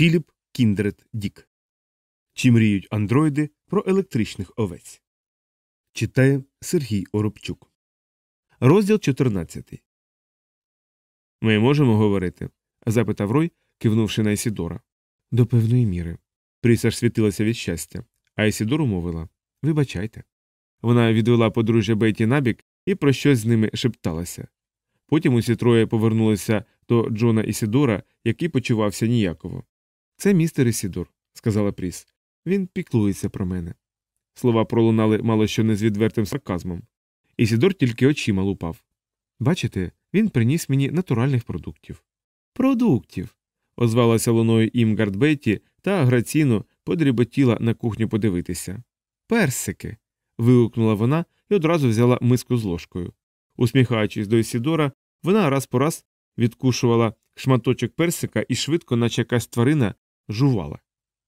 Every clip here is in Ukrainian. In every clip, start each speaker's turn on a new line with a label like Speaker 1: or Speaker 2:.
Speaker 1: Філіп Кіндрет Дік. Чи мріють андроїди про електричних овець? Читає Сергій Оробчук. Розділ 14. Ми можемо говорити? запитав Рой, кивнувши на Ісідора. До певної міри. Пріса ж світилася від щастя, а Ісідор умовила Вибачайте. Вона відвела подружжя Бейті набік і про щось з ними шепталася. Потім усі троє повернулися до Джона Ісідора, який почувався ніяково. Це містер Ісідор, сказала Пріс. Він піклується про мене. Слова пролунали мало що не з відвертим сарказмом. Ісідор тільки очима лупав. Бачите, він приніс мені натуральних продуктів. Продуктів. озвалася луною Імгард Бетті та граційно подріботіла на кухню подивитися. Персики. вигукнула вона і одразу взяла миску з ложкою. Усміхаючись до Ісідора, вона раз по раз відкушувала шматочок персика і швидко, наче якась тварина, жувала.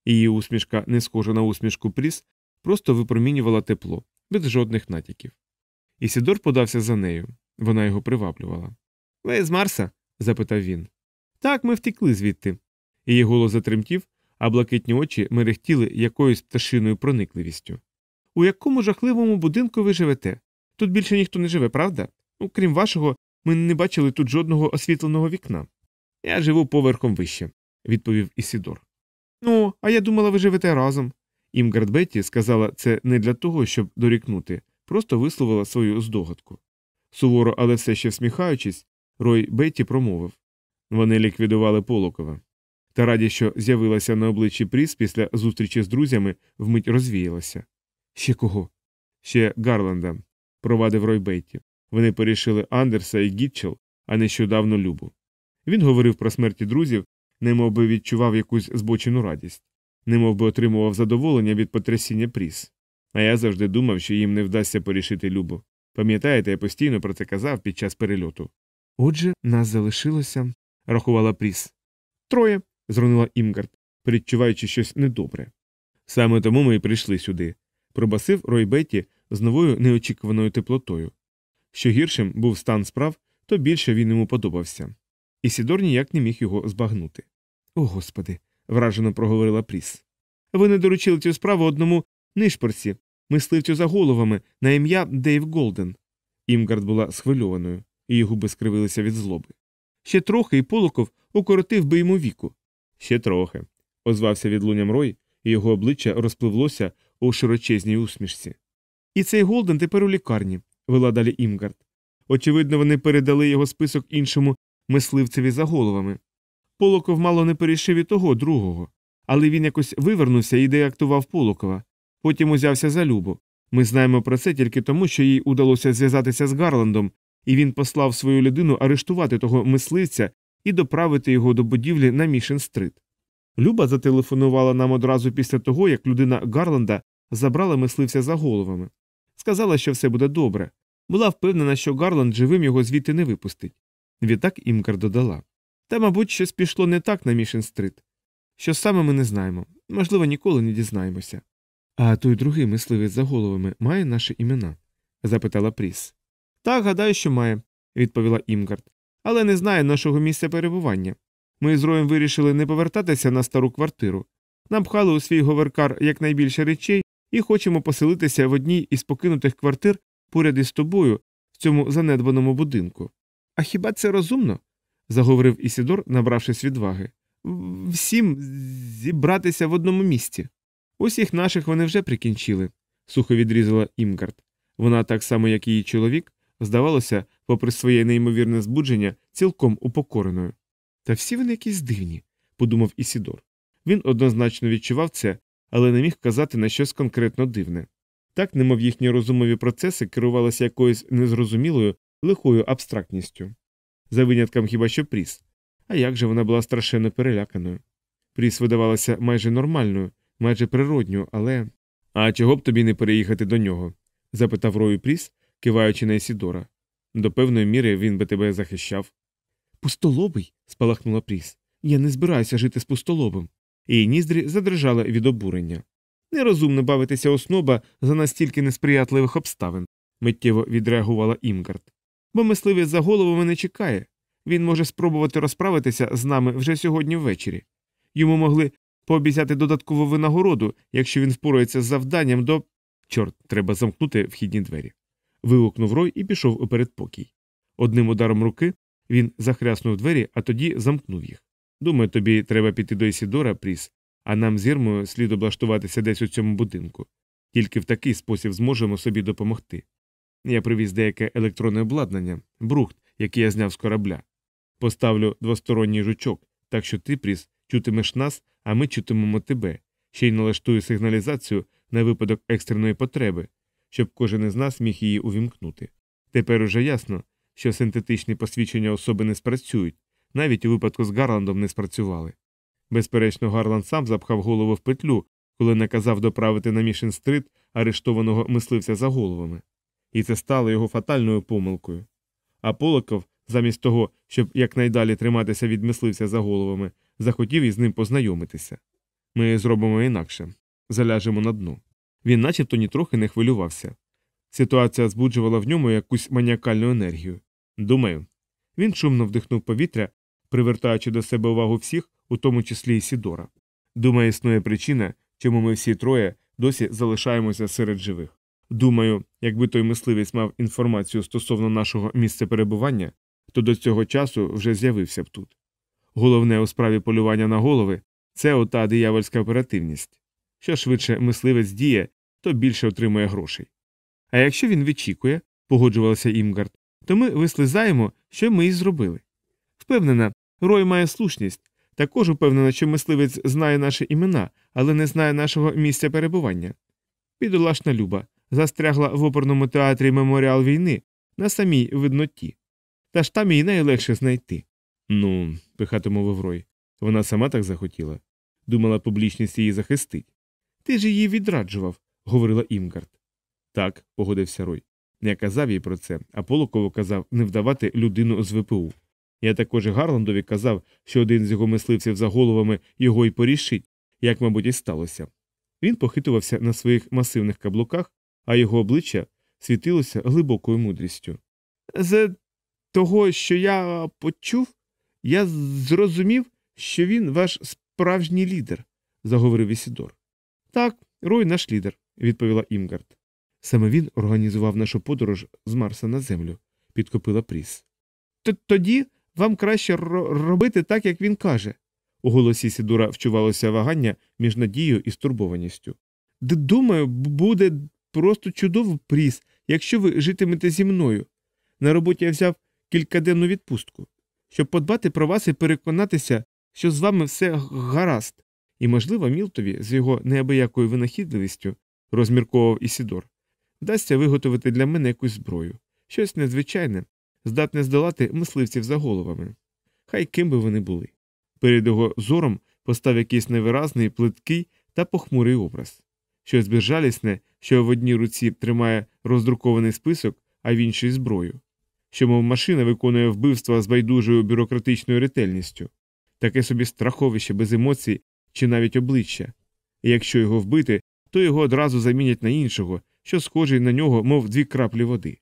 Speaker 1: Її усмішка, не схожа на усмішку Пріс, просто випромінювала тепло, без жодних натяків. Ісідор подався за нею. Вона його приваблювала. Ви з Марса? запитав він. Так, ми втекли звідти. Її голос затремтів, а блакитні очі мерехтіли якоюсь пташиною проникливістю. У якому жахливому будинку ви живете? Тут більше ніхто не живе, правда? Окрім вашого, ми не бачили тут жодного освітленого вікна. Я живу поверхом вище, відповів Ісідор. Ну, а я думала, ви живете разом. Імгард Бетті сказала це не для того, щоб дорікнути, просто висловила свою здогадку. Суворо, але все ще всміхаючись, Рой Бетті промовив вони ліквідували Полокова. Та радість, що з'явилася на обличчі Пріс після зустрічі з друзями, вмить розвіялася. Ще кого? Ще Гарланда, провадив Рой Бетті. Вони порішили Андерса і Гітчел, а нещодавно Любу. Він говорив про смерті друзів, немов би відчував якусь збочену радість, немов би отримував задоволення від потрясіння Пріс. А я завжди думав, що їм не вдасться порішити Любу. Пам'ятаєте, я постійно про це казав під час перельоту. Отже, нас залишилося, рахувала Пріс. Троє. зрунула Імгард, передчуваючи щось недобре. Саме тому ми й прийшли сюди, пробасив Рой Бетті з новою неочікуваною теплотою. Що гіршим був стан справ, то більше він йому подобався. І Сідор ніяк не міг його збагнути. О господи, вражено проговорила Пріс. Ви не доручили цю справу одному нишпорці, мисливцю за головами на ім'я Дейв Голден. Імгард була схвильованою, її губи скривилися від злоби. Ще трохи і Полоков укоротив би йому віку. Ще трохи, озвався відлунням Рой, і його обличчя розпливлося у широчезній усмішці. І цей Голден тепер у лікарні, вела далі Імгард. Очевидно, вони передали його список іншому мисливцеві за головами. Полоков мало не перейшов і того другого, але він якось вивернувся і деактував Полокова, потім узявся за Любу. Ми знаємо про це тільки тому, що їй удалося зв'язатися з Гарландом, і він послав свою людину арештувати того мисливця і доправити його до будівлі на Мішен Стрит. Люба зателефонувала нам одразу після того, як людина Гарланда забрала мисливця за головами. Сказала, що все буде добре. Була впевнена, що Гарланд живим його звідти не випустить. Відтак Імкар додала. Та, мабуть, щось пішло не так на Мішен Стрит. Що саме ми не знаємо, можливо, ніколи не дізнаємося. А той другий мисливець за головами має наші імена? запитала Пріс. Так, гадаю, що має, відповіла Імгард, але не знає нашого місця перебування. Ми з Роєм вирішили не повертатися на стару квартиру. Напхали у свій говеркар якнайбільше речей і хочемо поселитися в одній із покинутих квартир поряд із тобою в цьому занедбаному будинку. А хіба це розумно? Заговорив Ісідор, набравшись відваги. Всім зібратися в одному місці. Усіх наших вони вже прикінчили, сухо відрізала Імгард. Вона, так само, як і її чоловік, здавалося, попри своє неймовірне збудження, цілком упокореною. Та всі вони якісь дивні, подумав Ісідор. Він однозначно відчував це, але не міг казати на щось конкретно дивне. Так, немов їхні розумові процеси керувалися якоюсь незрозумілою, лихою абстрактністю. За винятком хіба що Пріс. А як же вона була страшенно переляканою? Пріс видавалася майже нормальною, майже природньою, але. А чого б тобі не переїхати до нього? запитав Рою Пріс, киваючи на Ісідора. До певної міри він би тебе захищав. Пустолобий. спалахнула Пріс. Я не збираюся жити з пустолобим. Її ніздрі задрижали від обурення. Нерозумно бавитися осноба за настільки несприятливих обставин, миттєво відреагувала Імгард. Бо мисливець за головами не чекає. Він може спробувати розправитися з нами вже сьогодні ввечері. Йому могли пообіцяти додаткову винагороду, якщо він впорається з завданням до. Чорт, треба замкнути вхідні двері. Вигукнув Рой і пішов у передпокій. Одним ударом руки він захряснув двері, а тоді замкнув їх. Думаю, тобі треба піти до Ісідора, Пріс, а нам з Ірмою слід облаштуватися десь у цьому будинку. Тільки в такий спосіб зможемо собі допомогти. Я привіз деяке електронне обладнання, брухт, який я зняв з корабля. Поставлю двосторонній жучок, так що ти, Пріс, чутимеш нас, а ми чутимемо тебе, ще й налаштую сигналізацію на випадок екстреної потреби, щоб кожен із нас міг її увімкнути. Тепер уже ясно, що синтетичні посвідчення особи не спрацюють, навіть у випадку з Гарландом не спрацювали. Безперечно, Гарланд сам запхав голову в петлю, коли наказав доправити на Мішен стрит арештованого мисливця за головами. І це стало його фатальною помилкою. А Полоков, замість того, щоб якнайдалі триматися від мисливця за головами, захотів із ним познайомитися. Ми зробимо інакше заляжемо на дно. Він начебто нітрохи не хвилювався. Ситуація збуджувала в ньому якусь маніакальну енергію. Думаю, він шумно вдихнув повітря, привертаючи до себе увагу всіх, у тому числі і Сідора. Думаю, існує причина, чому ми всі троє досі залишаємося серед живих. Думаю, якби той мисливець мав інформацію стосовно нашого місця перебування, то до цього часу вже з'явився б тут. Головне у справі полювання на голови це ота диявольська оперативність. Що швидше мисливець діє, то більше отримує грошей. А якщо він відчікує, погоджувалася Імгард, то ми вислизаємо, що ми і зробили. Впевнена, Рой має слушність, також упевнена, що мисливець знає наші імена, але не знає нашого місця перебування. Підолашна Люба застрягла в оперному театрі меморіал війни на самій видноті. Та ж там її найлегше знайти. Ну, пихато мовив Рой. Вона сама так захотіла. Думала, публічність її захистить. Ти ж її відраджував, говорила Імгард. Так, погодився Рой. Я казав їй про це, а Полокову казав не вдавати людину з ВПУ. Я також Гарландові казав, що один з його мисливців за головами його й порішить, як, мабуть, і сталося. Він похитувався на своїх масивних каблуках, а його обличчя світилося глибокою мудрістю. З того, що я почув, я зрозумів, що він ваш справжній лідер, заговорив Ісідор. Так, Рой наш лідер, відповіла Імгард. Саме він організував нашу подорож з Марса на землю, підкопила Пріс. Тоді вам краще робити так, як він каже. У голосі Сідура вчувалося вагання між надією і стурбованістю. Думаю, буде просто чудово пріс, якщо ви житимете зі мною. На роботі я взяв кількаденну відпустку, щоб подбати про вас і переконатися, що з вами все гаразд. І, можливо, Мілтові з його неабиякою винахідливістю, розмірковував Ісідор, вдасться виготовити для мене якусь зброю, щось незвичайне, здатне здолати мисливців за головами. Хай ким би вони були. Перед його зором постав якийсь невиразний, плиткий та похмурий образ. Щось безжалісне, що в одній руці тримає роздрукований список, а в іншій зброю, що, мов машина виконує вбивства з байдужою бюрократичною ретельністю, таке собі страховище без емоцій чи навіть обличчя. І якщо його вбити, то його одразу замінять на іншого, що схожий на нього, мов дві краплі води.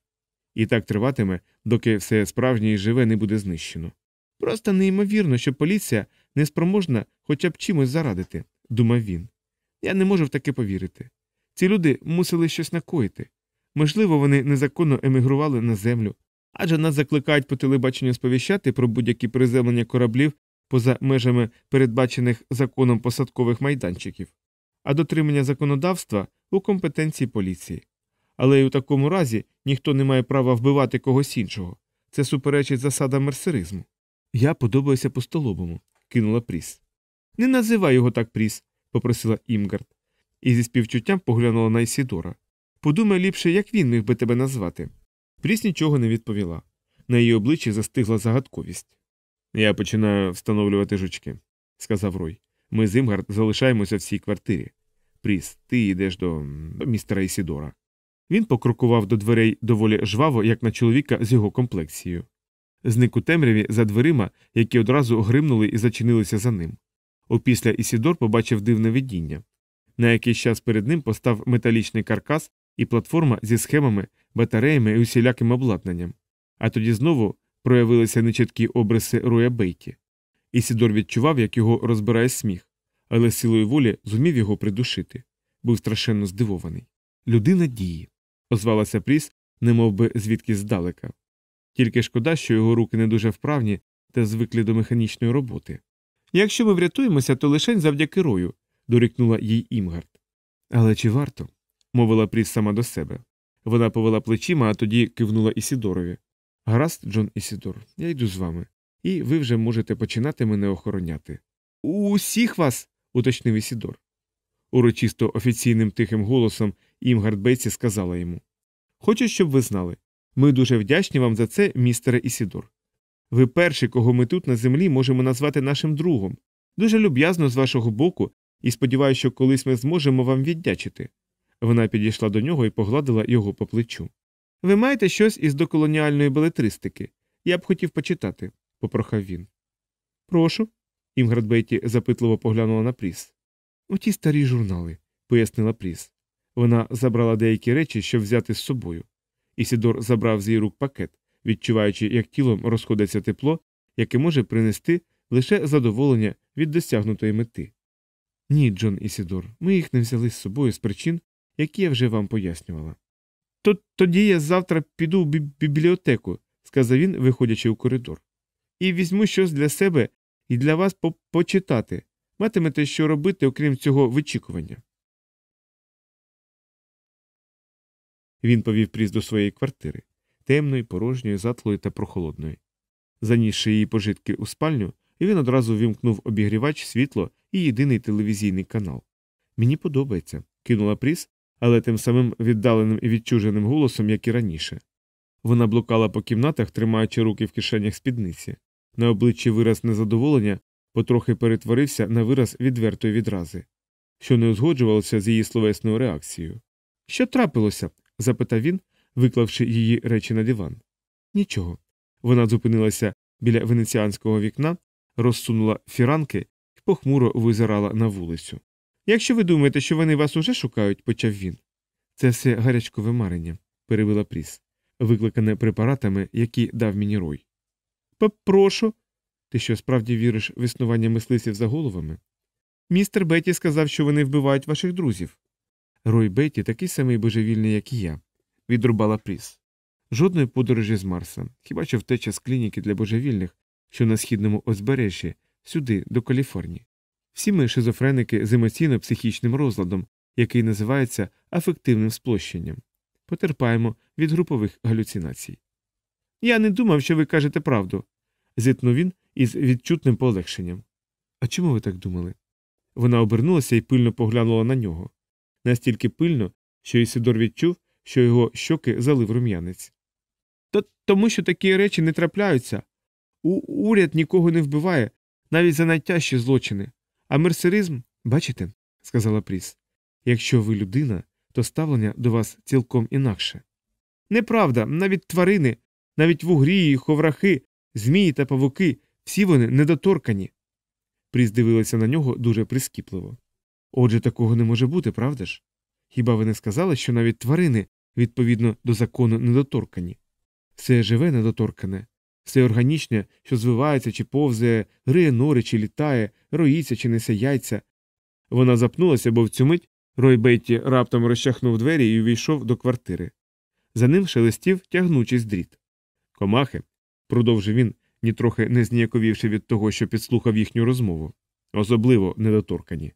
Speaker 1: І так триватиме, доки все справжнє і живе не буде знищено. Просто неймовірно, що поліція неспроможна хоча б чимось зарадити, думав він. Я не можу в таке повірити. Ці люди мусили щось накоїти. Можливо, вони незаконно емігрували на землю, адже нас закликають по телебаченню сповіщати про будь-які приземлення кораблів поза межами передбачених законом посадкових майданчиків, а дотримання законодавства у компетенції поліції. Але й у такому разі ніхто не має права вбивати когось іншого. Це суперечить засадам мерсеризму. Я подобаюся постолобому, кинула Пріс. Не називай його так Пріс, попросила Імгард, і зі співчуттям поглянула на Ісідора. Подумай ліпше, як він міг би тебе назвати. Пріс нічого не відповіла. На її обличчі застигла загадковість. Я починаю встановлювати жучки, сказав Рой. Ми з Імгард залишаємося в цій квартирі. Пріс, ти йдеш до, містера Ісідора. Він покрокував до дверей доволі жваво, як на чоловіка з його комплекцією. Зник у темряві за дверима, які одразу гримнули і зачинилися за ним. Опісля Ісідор побачив дивне видіння. На якийсь час перед ним постав металічний каркас і платформа зі схемами, батареями і усіляким обладнанням. А тоді знову проявилися нечіткі обриси Роя Бейті. Ісідор відчував, як його розбирає сміх. але силою волі зумів його придушити. Був страшенно здивований. Людина дії, озвалася Пріс, немов би звідки здалека. Тільки шкода, що його руки не дуже вправні та звиклі до механічної роботи. Якщо ми врятуємося, то лише завдяки рою, дорікнула їй Імгард. Але чи варто? мовила Пріс сама до себе. Вона повела плечима, а тоді кивнула Ісідорові. Гаразд, Джон Ісідор, я йду з вами, і ви вже можете починати мене охороняти. Усіх вас, уточнив Ісідор. Урочисто офіційним тихим голосом Імгард Бейці сказала йому Хочу, щоб ви знали. Ми дуже вдячні вам за це, містере Ісідор. Ви перший, кого ми тут на землі можемо назвати нашим другом. Дуже люб'язно з вашого боку, і сподіваюся, що колись ми зможемо вам віддячити. Вона підійшла до нього і погладила його по плечу. Ви маєте щось із доколоніальної белетристики. Я б хотів почитати, попрохав він. Прошу. Імград Бейті запитливо поглянула на Пріс. У ті старі журнали, пояснила Пріс. Вона забрала деякі речі, щоб взяти з собою. Ісідор забрав з її рук пакет, відчуваючи, як тілом розходиться тепло, яке може принести лише задоволення від досягнутої мети. Ні, Джон Ісідор, ми їх не взяли з собою з причин, які я вже вам пояснювала. То тоді я завтра піду в бібліотеку, сказав він, виходячи у коридор, і візьму щось для себе і для вас по почитати. Матимете що робити, окрім цього вичікування. Він повів пріз до своєї квартири темної, порожньої, затлої та прохолодної. Занісши її пожитки у спальню, він одразу вімкнув обігрівач, світло і єдиний телевізійний канал. Мені подобається, кинула Пріс, але тим самим віддаленим і відчуженим голосом, як і раніше. Вона блукала по кімнатах, тримаючи руки в кишенях спідниці. На обличчі вираз незадоволення потрохи перетворився на вираз відвертої відрази, що не узгоджувалося з її словесною реакцією. Що трапилося? запитав він, виклавши її речі на диван. Нічого. Вона зупинилася біля венеціанського вікна, розсунула фіранки і похмуро визирала на вулицю. Якщо ви думаєте, що вони вас уже шукають, почав він. Це все гарячкове марення, перебила Пріс, викликане препаратами, які дав мені рой. Попрошу. Ти що справді віриш в існування мисливців за головами? Містер Бетті сказав, що вони вбивають ваших друзів. Рой Бетті такий самий божевільний, як і я, відрубала Пріс. Жодної подорожі з Марса, хіба що втеча з клініки для божевільних, що на східному узбережжі, сюди, до Каліфорнії. Всі ми шизофреники з емоційно-психічним розладом, який називається афективним сплощенням. Потерпаємо від групових галюцинацій. Я не думав, що ви кажете правду, зітнув він із відчутним полегшенням. А чому ви так думали? Вона обернулася і пильно поглянула на нього. Настільки пильно, що Ісидор відчув, що його щоки залив рум'янець. То тому, що такі речі не трапляються. У уряд нікого не вбиває, навіть за найтяжчі злочини. А мерсеризм, бачите, сказала Пріс, якщо ви людина, то ставлення до вас цілком інакше. Неправда, навіть тварини, навіть вугрії, ховрахи, змії та павуки, всі вони недоторкані. Пріс дивилася на нього дуже прискіпливо. Отже, такого не може бути, правда ж? Хіба ви не сказали, що навіть тварини, відповідно до закону, недоторкані? Все живе недоторкане, все органічне, що звивається чи повзає, гриє нори чи літає, роїться чи несе яйця. Вона запнулася, бо в цю мить Рой Бетті раптом розчахнув двері і увійшов до квартири. За ним шелестів тягнучись дріт. Комахи, продовжив він, нітрохи не зніяковівши від того, що підслухав їхню розмову, особливо недоторкані.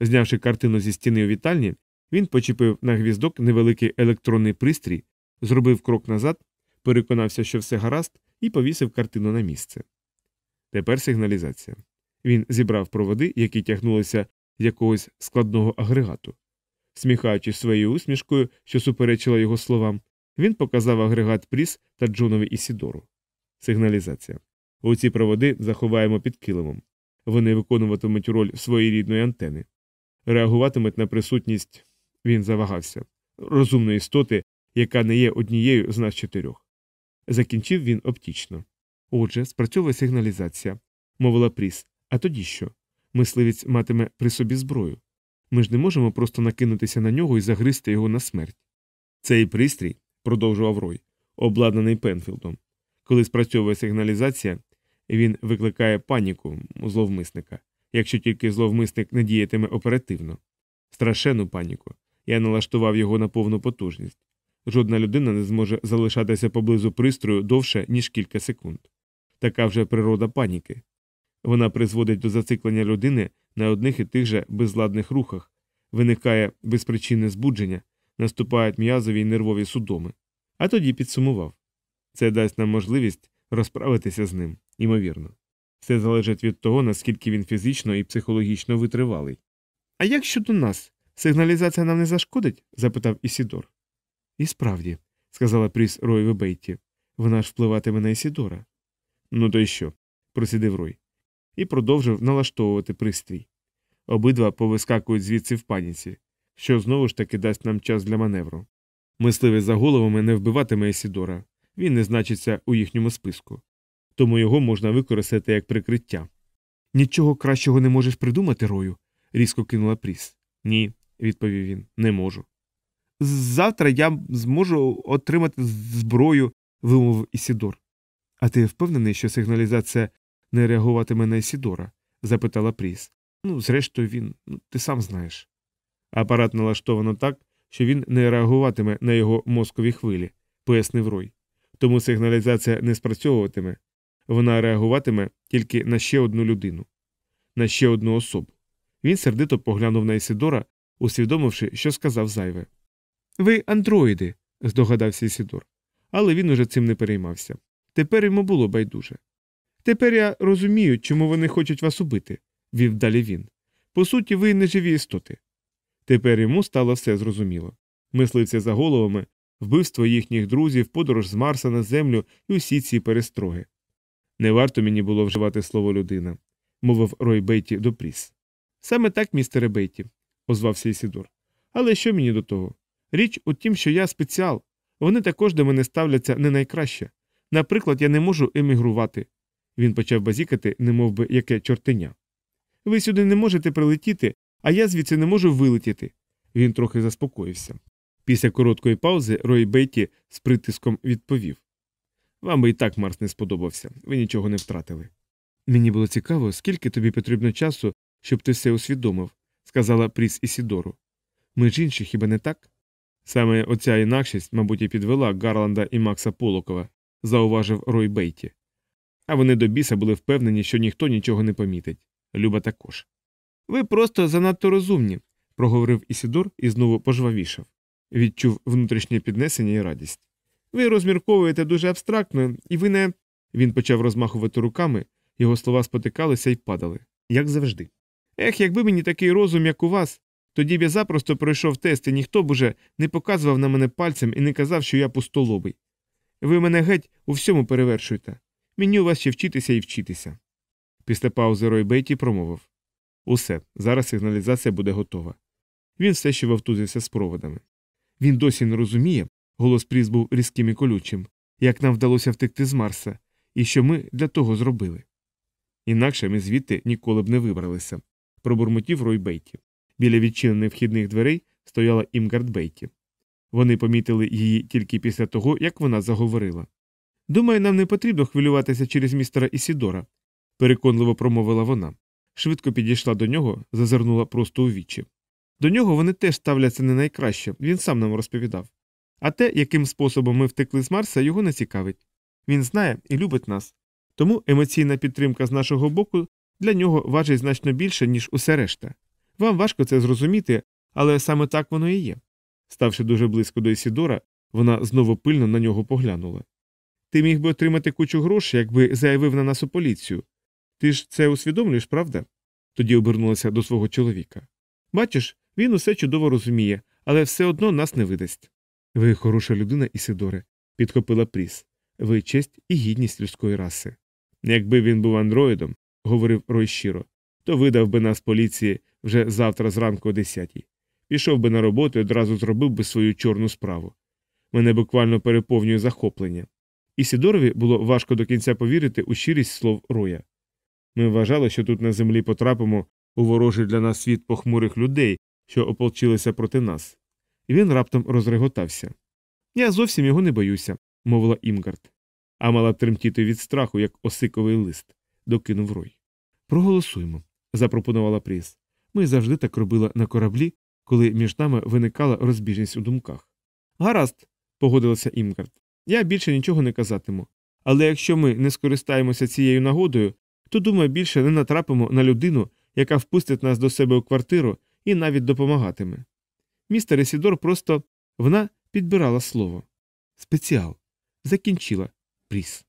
Speaker 1: Знявши картину зі стіни у вітальні, він почепив на гвіздок невеликий електронний пристрій, зробив крок назад, переконався, що все гаразд, і повісив картину на місце. Тепер сигналізація. Він зібрав проводи, які тягнулися з якогось складного агрегату. Сміхаючись своєю усмішкою, що суперечила його словам, він показав агрегат Пріс та Джонові Ісідору. Сигналізація. Оці проводи заховаємо під килимом. Вони виконуватимуть роль своєрідної антени, реагуватимуть на присутність, він завагався, розумної істоти, яка не є однією з нас чотирьох. Закінчив він оптічно. Отже, спрацьовує сигналізація, мовила Пріс. А тоді що? Мисливець матиме при собі зброю. Ми ж не можемо просто накинутися на нього і загризти його на смерть. Цей пристрій, продовжував Рой, обладнаний Пенфілдом. Коли спрацьовує сигналізація, він викликає паніку у зловмисника. якщо тільки зловмисник не діятиме оперативно. Страшенну паніку. Я налаштував його на повну потужність. Жодна людина не зможе залишатися поблизу пристрою довше, ніж кілька секунд. Така вже природа паніки. Вона призводить до зациклення людини на одних і тих же безладних рухах, виникає безпричинне збудження, наступають м'язові й нервові судоми. А тоді підсумував це дасть нам можливість розправитися з ним, ймовірно. Все залежить від того, наскільки він фізично і психологічно витривалий. А як щодо нас? Сигналізація нам не зашкодить? запитав Ісідор. І справді, сказала Пріс Рой Бейті, вона ж впливатиме на Ісідора. Ну то й що? просидив Рой. І продовжив налаштовувати пристрій. Обидва повискакують звідси в паніці, що знову ж таки дасть нам час для маневру. Мисливець за головами не вбиватиме Ісідора, він не значиться у їхньому списку, тому його можна використати як прикриття. Нічого кращого не можеш придумати, Рою? різко кинула Пріс. Ні, відповів він, не можу. Завтра я зможу отримати зброю, вимовив Ісідор. А ти впевнений, що сигналізація не реагуватиме на Ісідора? запитала Пріс. Ну, зрештою, він, ну, ти сам знаєш. Апарат налаштовано так, що він не реагуватиме на його мозкові хвилі, пояснив Рой. Тому сигналізація не спрацьовуватиме, вона реагуватиме тільки на ще одну людину, на ще одну особу. Він сердито поглянув на Ісідора, усвідомивши, що сказав зайве. Ви андроїди, здогадався Ісідор. Але він уже цим не переймався. Тепер йому було байдуже. Тепер я розумію, чому вони хочуть вас убити, вів далі він. По суті, ви не живі істоти. Тепер йому стало все зрозуміло. Мисливці за головами, вбивство їхніх друзів, подорож з Марса на землю і усі ці перестроги. Не варто мені було вживати слово людина, мовив Рой Бейті до Пріс. Саме так, містере Бейті, озвався Ісідор. Але що мені до того? Річ у тім, що я спеціал. Вони також до мене ставляться не найкраще. Наприклад, я не можу емігрувати. Він почав базікати, немов би яке чортеня. Ви сюди не можете прилетіти, а я звідси не можу вилетіти. Він трохи заспокоївся. Після короткої паузи Рой Бейті з притиском відповів Вам би і так Марс не сподобався, ви нічого не втратили. Мені було цікаво, скільки тобі потрібно часу, щоб ти все усвідомив, сказала Пріс Ісідору. Ми ж інші, хіба не так? Саме оця інакшість, мабуть, і підвела Гарланда і Макса Полокова, зауважив Рой Бейті. А вони до біса були впевнені, що ніхто нічого не помітить. Люба також. Ви просто занадто розумні, проговорив Ісідор і знову пожвавішав. Відчув внутрішнє піднесення і радість. Ви розмірковуєте дуже абстрактно, і ви не. Він почав розмахувати руками, його слова спотикалися і падали, як завжди. Ех, якби мені такий розум, як у вас, тоді б я запросто пройшов тест, і ніхто б уже не показував на мене пальцем і не казав, що я пустолобий. Ви мене геть у всьому перевершуєте. Мені у вас ще вчитися і вчитися. Після паузи Рой Бейті промовив Усе, зараз сигналізація буде готова. Він все ще вовтузився з проводами. Він досі не розуміє, голос Пріс був різким і колючим, як нам вдалося втекти з Марса, і що ми для того зробили. Інакше ми звідти ніколи б не вибралися, пробурмотів Рой Бейті. Біля відчинених вхідних дверей стояла Імгард Бейті. Вони помітили її тільки після того, як вона заговорила. Думаю, нам не потрібно хвилюватися через містера Ісідора, переконливо промовила вона. Швидко підійшла до нього, зазирнула просто у вічі. До нього вони теж ставляться не найкраще, він сам нам розповідав. А те, яким способом ми втекли з Марса, його не цікавить. Він знає і любить нас. Тому емоційна підтримка з нашого боку для нього важить значно більше, ніж усе решта. Вам важко це зрозуміти, але саме так воно і є. Ставши дуже близько до Ісідора, вона знову пильно на нього поглянула. Ти міг би отримати кучу грошей, якби заявив на нас у поліцію. Ти ж це усвідомлюєш, правда? Тоді обернулася до свого чоловіка. Бачиш, він усе чудово розуміє, але все одно нас не видасть. Ви хороша людина, Ісидоре, підхопила Пріс. Ви честь і гідність людської раси. Якби він був андроїдом, говорив Рой щиро, то видав би нас поліції вже завтра зранку о десятій. Пішов би на роботу і одразу зробив би свою чорну справу. Мене буквально переповнює захоплення. Ісідорові було важко до кінця повірити у щирість слов Роя. Ми вважали, що тут на землі потрапимо у ворожий для нас світ похмурих людей, що ополчилися проти нас. І він раптом розреготався. Я зовсім його не боюся, мовила Імгард. А мала тремтіти від страху, як осиковий лист, докинув Рой. Проголосуємо, запропонувала Пріс. Ми завжди так робили на кораблі, коли між нами виникала розбіжність у думках. Гаразд, погодилася Імгард. Я більше нічого не казатиму. Але якщо ми не скористаємося цією нагодою, то думаю, більше не натрапимо на людину, яка впустить нас до себе у квартиру і навіть допомагатиме. Містер Ісідор просто вона підбирала слово. Спеціал. Закінчила. Пріс.